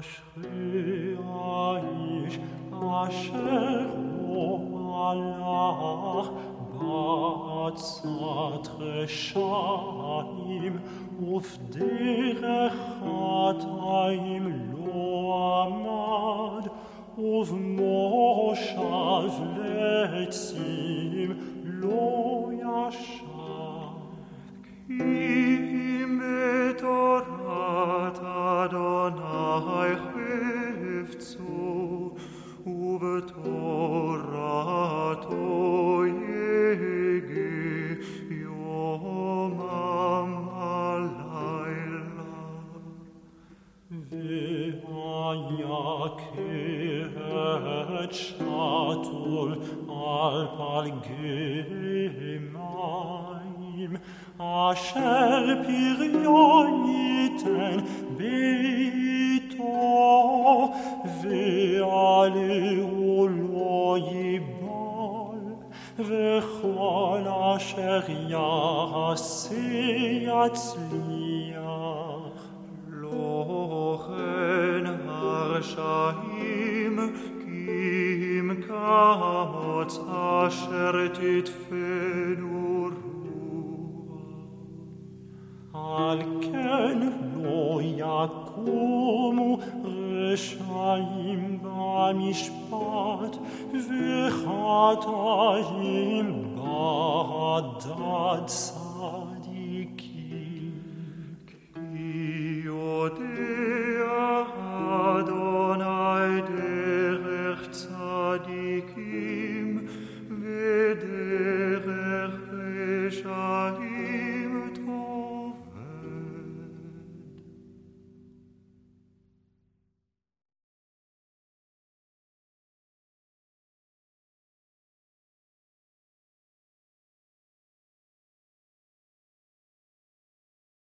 אשרי האיש אשר לא הלך בעצת רשעים ובדרך חטאים לא עמד ובמושב לצים לא אשר יעשה יצליח כן הרשעים כי אם כמוץ אשר תדפנו רוח על כן לא יקומו רשעים במשפט וחטאים בדד צד Derech Tzadikim Vedeh